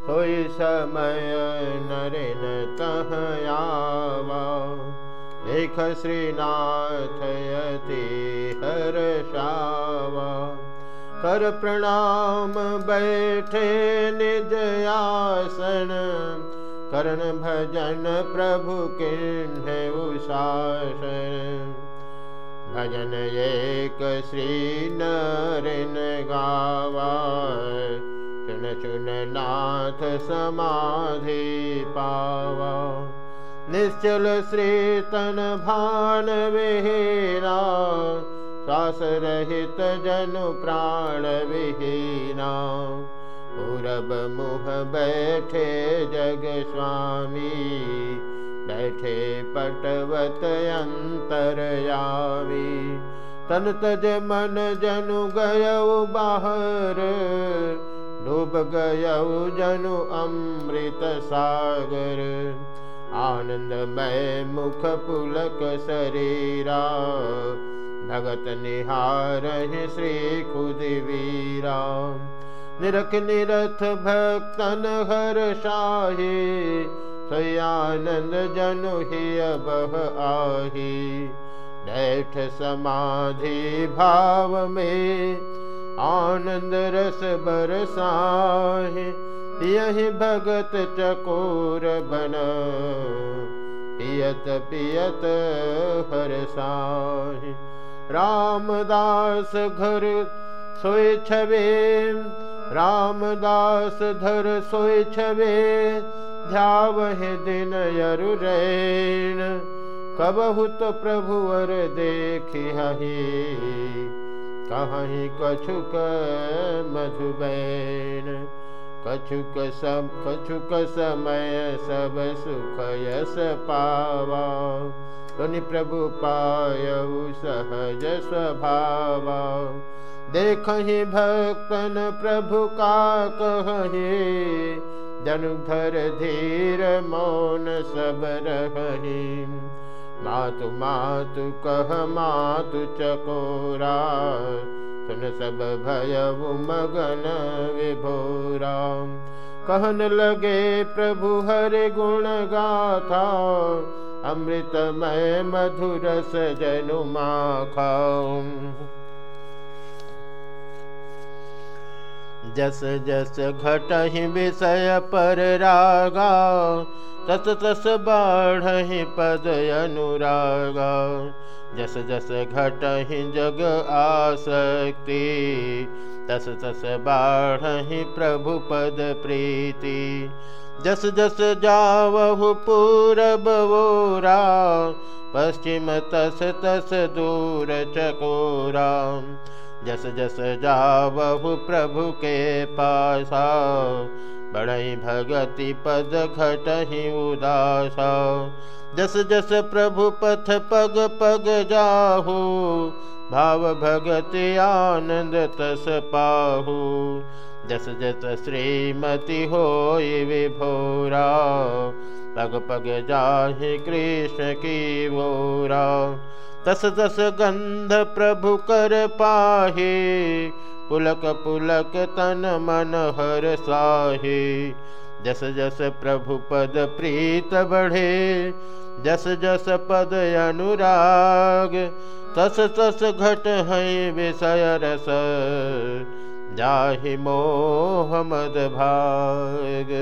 सोई समय नरेन तह आवा देख श्रीनाथ यति हर्षावा कर प्रणाम बैठे निज आसन। करण भजन प्रभु उशासन। भजन एक श्री नरिन गावा चुन चुन नाथ समाधि पावा निश्चल श्री तन भान विहीना श्वास रहित जनु प्राण विहीना पूरब मुह बैठे जग स्वामी बैठे पटवत अंतरयामी तन तज मन जनु गय बाहर डूब गय जनु अमृत सागर आनंदमय मुख पुलक शरीरा। भगत निहार श्री खुदवीरा निरख निरथ भक्तन हर शाही। सयानंद जनु ही बह आही। बैठ समाधि भाव में आनंद रस बरसाहे यही भगत चकोर बन। पियत पियत हर साहि। रामदास घर सोए छवे रामदास धर सोय छवे ध्यावहे दिन यरुरैन कबहु तो प्रभुवर देखी हही कहीं कछुक मधुबैन कछुक सम कछुक समय सब सुख यस पावा। सुनि प्रभु पायऊ सहज स्वभावा। देख भक्तन प्रभु का कहे धर धीर मौन सब रही मातु मातु कह मातु चकोरा। सुन सब भय मगन विभोरा। कहन लगे प्रभु हर गुण गाथा, अमृतमय मधुरस जनु माखा। जस जस घटहि विषय पर रागा तस तस बाढ़हि पद अनुरागा, जस जस घटहि जग आसक्ति, तस तस बाढ़हि प्रभु पद प्रीति। जस जस जावहु पूरब वोरा, पश्चिम तस तस दूर चकोरा। जस जस जावहु प्रभु के पासा बड़ई भगति पद घटहि उदासा। जस जस प्रभु पथ पग पग जाहु, भाव भगति आनंद तस पाहु। जस जस श्रीमति हो विभोरा, पग पग जाहि कृष्ण की भोरा तस तस गंध प्रभु कर पाहे पुलक पुलक तन मन हर साहे। जस जस प्रभु पद प्रीत बढ़े जस जस पद अनुराग तस तस घट है विषय रस। जाहि मोह मद भाग